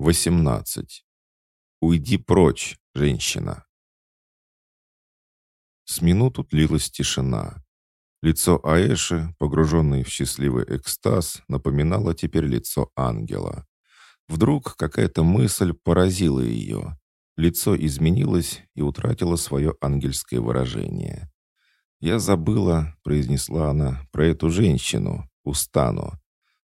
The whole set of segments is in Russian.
18. Уйди прочь, женщина. С минуту длилась тишина. Лицо Аэши, погруженное в счастливый экстаз, напоминало теперь лицо ангела. Вдруг какая-то мысль поразила ее. Лицо изменилось и утратило свое ангельское выражение. «Я забыла», — произнесла она, — «про эту женщину, Устану.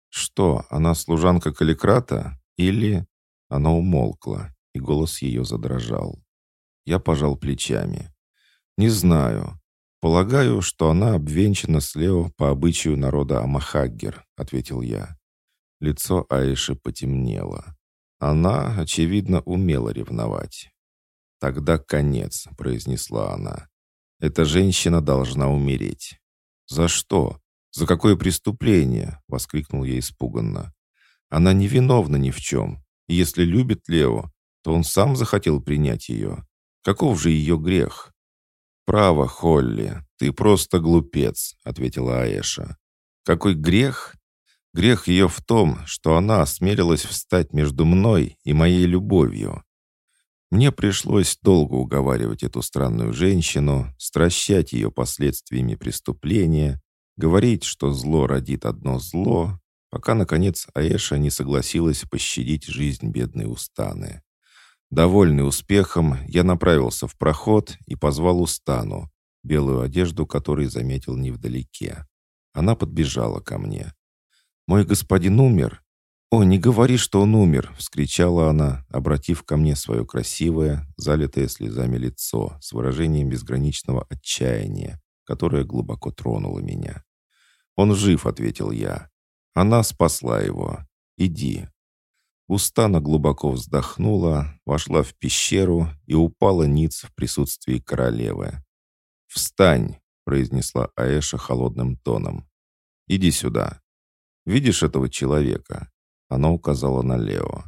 Что, она служанка Каликрата? Или...» Она умолкла, и голос ее задрожал. Я пожал плечами. «Не знаю. Полагаю, что она обвенчана с Лео по обычаю народа Амахаггер», — ответил я. Лицо Аиши потемнело. Она, очевидно, умела ревновать. «Тогда конец», — произнесла она. «Эта женщина должна умереть». «За что? За какое преступление?» — воскликнул я испуганно. «Она невиновна ни в чем. Если любит Лео, то он сам захотел принять ее. Каков же ее грех? «Право, Холли, ты просто глупец», — ответила Аэша. «Какой грех? Грех ее в том, что она осмелилась встать между мной и моей любовью. Мне пришлось долго уговаривать эту странную женщину, стращать ее последствиями преступления, говорить, что зло родит одно зло, пока, наконец, Аэша не согласилась пощадить жизнь бедной Устаны. Довольный успехом, я направился в проход и позвал Устану, белую одежду которой заметил невдалеке. Она подбежала ко мне. «Мой господин умер?» «О, не говори, что он умер!» — вскричала она, обратив ко мне свое красивое, залитое слезами лицо с выражением безграничного отчаяния, которое глубоко тронуло меня. «Он жив», — ответил я. Она спасла его. Иди». Устана глубоко вздохнула, вошла в пещеру и упала ниц в присутствии королевы. «Встань!» — произнесла Аэша холодным тоном. «Иди сюда. Видишь этого человека?» Она указала на Лео.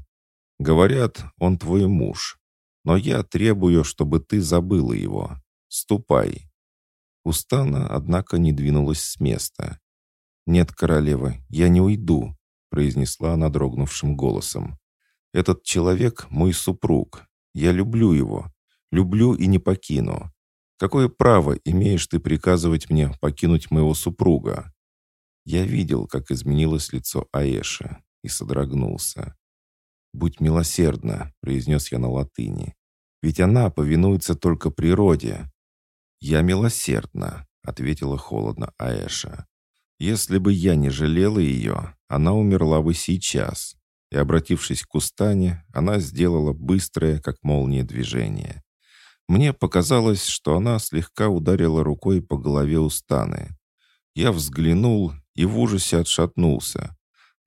«Говорят, он твой муж. Но я требую, чтобы ты забыла его. Ступай». Устана, однако, не двинулась с места. «Нет, королева, я не уйду», — произнесла она дрогнувшим голосом. «Этот человек — мой супруг. Я люблю его. Люблю и не покину. Какое право имеешь ты приказывать мне покинуть моего супруга?» Я видел, как изменилось лицо Аэши, и содрогнулся. «Будь милосердна», — произнес я на латыни. «Ведь она повинуется только природе». «Я милосердна», — ответила холодно Аэша. Если бы я не жалела ее, она умерла бы сейчас. И, обратившись к Устане, она сделала быстрое, как молния, движение. Мне показалось, что она слегка ударила рукой по голове Устаны. Я взглянул и в ужасе отшатнулся.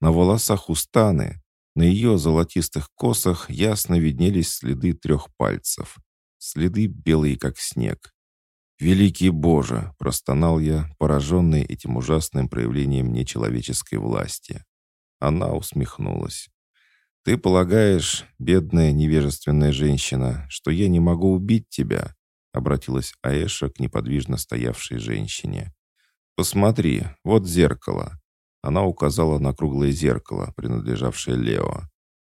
На волосах Устаны, на ее золотистых косах ясно виднелись следы трех пальцев. Следы белые, как снег. «Великий Боже!» — простонал я, пораженный этим ужасным проявлением нечеловеческой власти. Она усмехнулась. «Ты полагаешь, бедная невежественная женщина, что я не могу убить тебя?» — обратилась Аэша к неподвижно стоявшей женщине. «Посмотри, вот зеркало». Она указала на круглое зеркало, принадлежавшее Лео.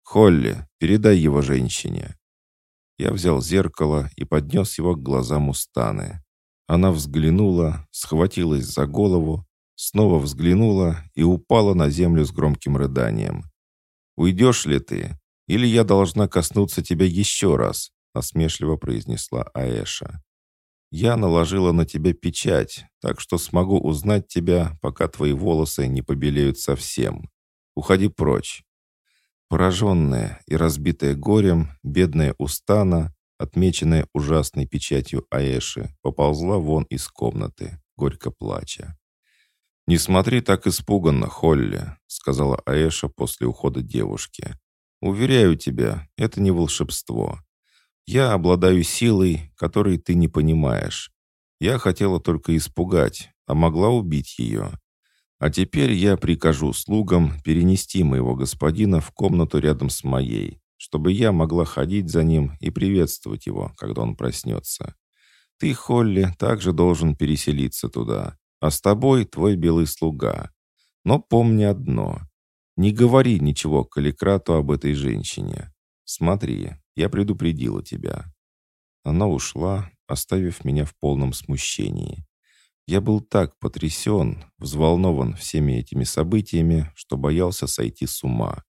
«Холли, передай его женщине». Я взял зеркало и поднес его к глазам Устаны. Она взглянула, схватилась за голову, снова взглянула и упала на землю с громким рыданием. «Уйдешь ли ты? Или я должна коснуться тебя еще раз?» насмешливо произнесла Аэша. «Я наложила на тебя печать, так что смогу узнать тебя, пока твои волосы не побелеют совсем. Уходи прочь». Пораженная и разбитая горем, бедная Устана отмеченная ужасной печатью Аэши, поползла вон из комнаты, горько плача. «Не смотри так испуганно, Холли», — сказала Аэша после ухода девушки. «Уверяю тебя, это не волшебство. Я обладаю силой, которой ты не понимаешь. Я хотела только испугать, а могла убить ее. А теперь я прикажу слугам перенести моего господина в комнату рядом с моей чтобы я могла ходить за ним и приветствовать его, когда он проснется. Ты, Холли, также должен переселиться туда, а с тобой твой белый слуга. Но помни одно. Не говори ничего Каликрату об этой женщине. Смотри, я предупредила тебя». Она ушла, оставив меня в полном смущении. Я был так потрясен, взволнован всеми этими событиями, что боялся сойти с ума.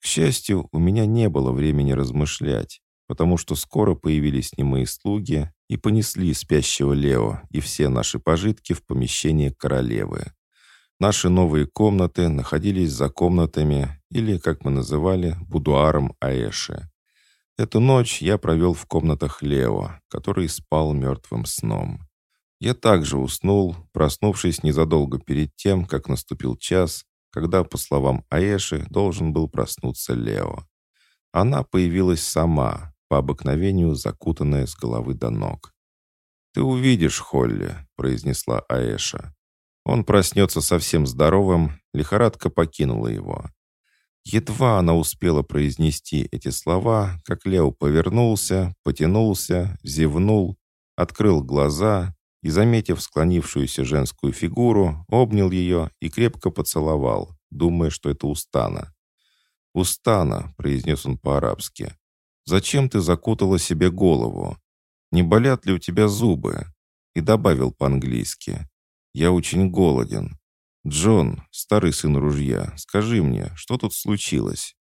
К счастью, у меня не было времени размышлять, потому что скоро появились немые слуги и понесли спящего Лео и все наши пожитки в помещение королевы. Наши новые комнаты находились за комнатами, или, как мы называли, будуаром Аэши. Эту ночь я провел в комнатах Лео, который спал мертвым сном. Я также уснул, проснувшись незадолго перед тем, как наступил час, когда, по словам Аэши, должен был проснуться Лео. Она появилась сама, по обыкновению закутанная с головы до ног. «Ты увидишь, Холли», — произнесла Аэша. Он проснется совсем здоровым, лихорадка покинула его. Едва она успела произнести эти слова, как Лео повернулся, потянулся, зевнул, открыл глаза и, заметив склонившуюся женскую фигуру, обнял ее и крепко поцеловал, думая, что это Устана. «Устана», — произнес он по-арабски, — «зачем ты закутала себе голову? Не болят ли у тебя зубы?» И добавил по-английски, «Я очень голоден. Джон, старый сын ружья, скажи мне, что тут случилось?»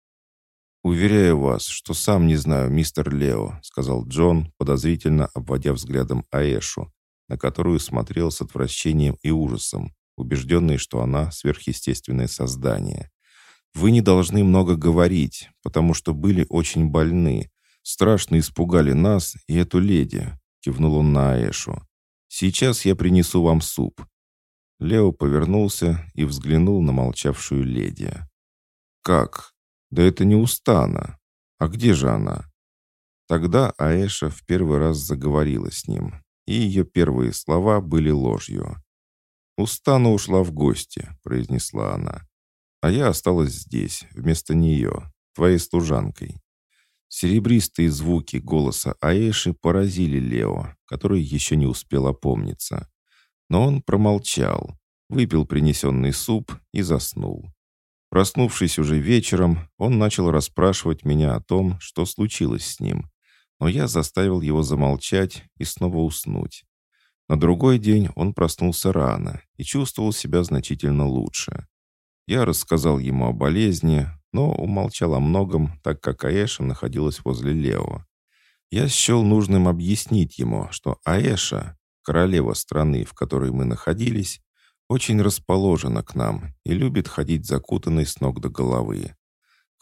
«Уверяю вас, что сам не знаю, мистер Лео», — сказал Джон, подозрительно обводя взглядом Аэшу, на которую смотрел с отвращением и ужасом, убежденный, что она сверхъестественное создание. «Вы не должны много говорить, потому что были очень больны, страшно испугали нас и эту леди», — кивнул он на Аэшу. «Сейчас я принесу вам суп». Лео повернулся и взглянул на молчавшую леди. «Как? Да это не Устана. А где же она?» Тогда Аэша в первый раз заговорила с ним, и ее первые слова были ложью. «Устана ушла в гости», — произнесла она. «А я осталась здесь, вместо нее, твоей служанкой». Серебристые звуки голоса Аэши поразили Лео, который еще не успел опомниться. Но он промолчал, выпил принесенный суп и заснул. Проснувшись уже вечером, он начал расспрашивать меня о том, что случилось с ним, но я заставил его замолчать и снова уснуть. На другой день он проснулся рано и чувствовал себя значительно лучше. Я рассказал ему о болезни, но умолчал о многом, так как Аэша находилась возле Лео. Я счел нужным объяснить ему, что Аэша, королева страны, в которой мы находились, очень расположена к нам и любит ходить закутанной с ног до головы.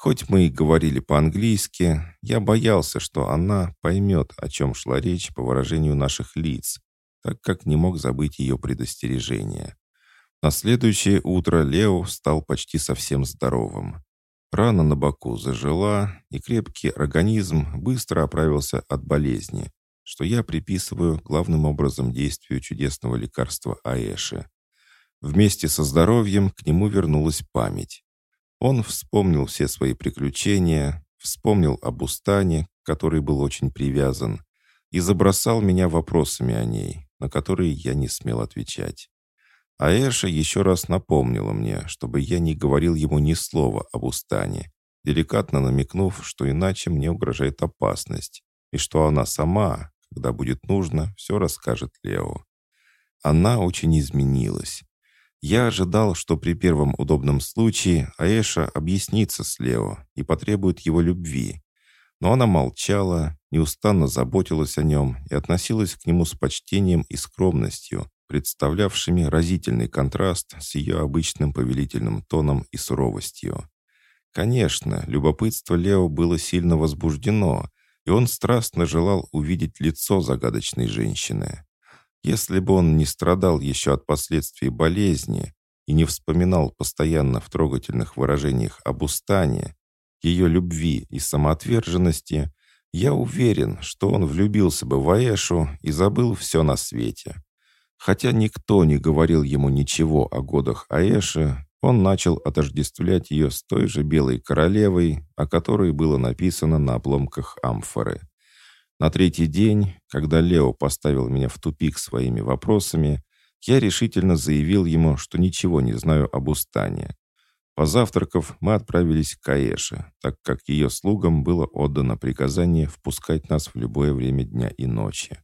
Хоть мы и говорили по-английски, я боялся, что она поймет, о чем шла речь по выражению наших лиц, так как не мог забыть ее предостережение. На следующее утро Лео стал почти совсем здоровым. Рана на боку зажила, и крепкий организм быстро оправился от болезни, что я приписываю главным образом действию чудесного лекарства Аэши. Вместе со здоровьем к нему вернулась память. Он вспомнил все свои приключения, вспомнил об Устане, который был очень привязан, и забросал меня вопросами о ней, на которые я не смел отвечать. А Эша еще раз напомнила мне, чтобы я не говорил ему ни слова об Устане, деликатно намекнув, что иначе мне угрожает опасность, и что она сама, когда будет нужно, все расскажет Лео. Она очень изменилась. Я ожидал, что при первом удобном случае Аэша объяснится с Лео и потребует его любви. Но она молчала, неустанно заботилась о нем и относилась к нему с почтением и скромностью, представлявшими разительный контраст с ее обычным повелительным тоном и суровостью. Конечно, любопытство Лео было сильно возбуждено, и он страстно желал увидеть лицо загадочной женщины. Если бы он не страдал еще от последствий болезни и не вспоминал постоянно в трогательных выражениях об устане, ее любви и самоотверженности, я уверен, что он влюбился бы в Аэшу и забыл все на свете. Хотя никто не говорил ему ничего о годах Аэши, он начал отождествлять ее с той же белой королевой, о которой было написано на обломках амфоры. На третий день, когда Лео поставил меня в тупик своими вопросами, я решительно заявил ему, что ничего не знаю об Устане. Позавтракав, мы отправились к Аэше, так как ее слугам было отдано приказание впускать нас в любое время дня и ночи.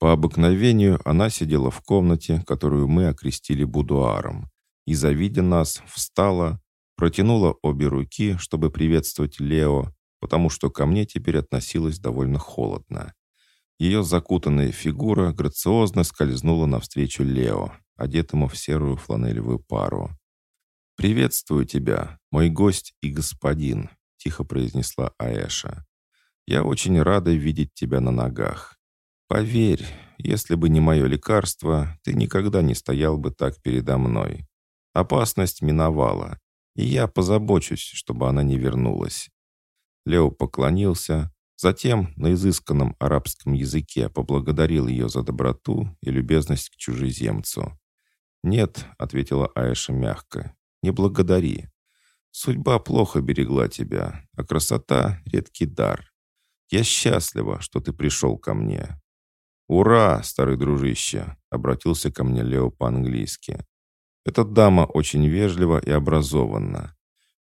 По обыкновению она сидела в комнате, которую мы окрестили будуаром, и, завидя нас, встала, протянула обе руки, чтобы приветствовать Лео, потому что ко мне теперь относилась довольно холодно. Ее закутанная фигура грациозно скользнула навстречу Лео, одетому в серую фланелевую пару. «Приветствую тебя, мой гость и господин», — тихо произнесла Аэша. «Я очень рада видеть тебя на ногах. Поверь, если бы не мое лекарство, ты никогда не стоял бы так передо мной. Опасность миновала, и я позабочусь, чтобы она не вернулась». Лео поклонился, затем на изысканном арабском языке поблагодарил ее за доброту и любезность к чужеземцу. «Нет», — ответила Аэша мягко, не благодари. Судьба плохо берегла тебя, а красота — редкий дар. Я счастлива, что ты пришел ко мне». «Ура, старый дружище!» — обратился ко мне Лео по-английски. «Эта дама очень вежлива и образованна.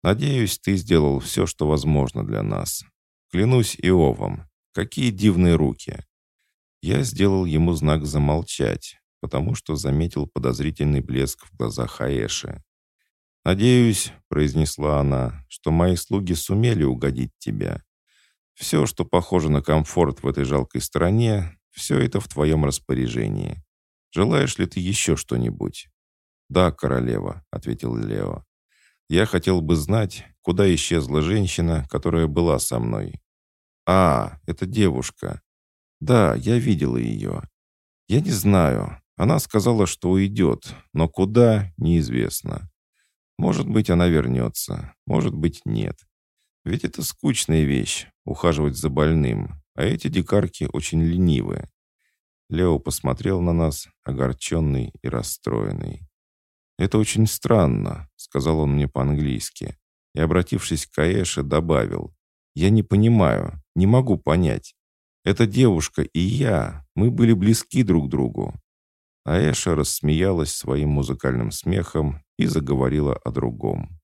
Надеюсь, ты сделал все, что возможно для нас. Клянусь Иовом, какие дивные руки!» Я сделал ему знак замолчать, потому что заметил подозрительный блеск в глазах Аэши. «Надеюсь», — произнесла она, — «что мои слуги сумели угодить тебе. Все, что похоже на комфорт в этой жалкой стране, все это в твоем распоряжении. Желаешь ли ты еще что-нибудь?» «Да, королева», — ответил Лео. «Я хотел бы знать, куда исчезла женщина, которая была со мной». «А, это девушка. Да, я видела ее. Я не знаю. Она сказала, что уйдет, но куда — неизвестно. Может быть, она вернется, может быть, нет. Ведь это скучная вещь — ухаживать за больным, а эти дикарки очень ленивые. Лео посмотрел на нас, огорченный и расстроенный. «Это очень странно», — сказал он мне по-английски, и, обратившись к Аэше, добавил. «Я не понимаю, не могу понять. Эта девушка и я, мы были близки друг другу. Аэша рассмеялась своим музыкальным смехом и заговорила о другом.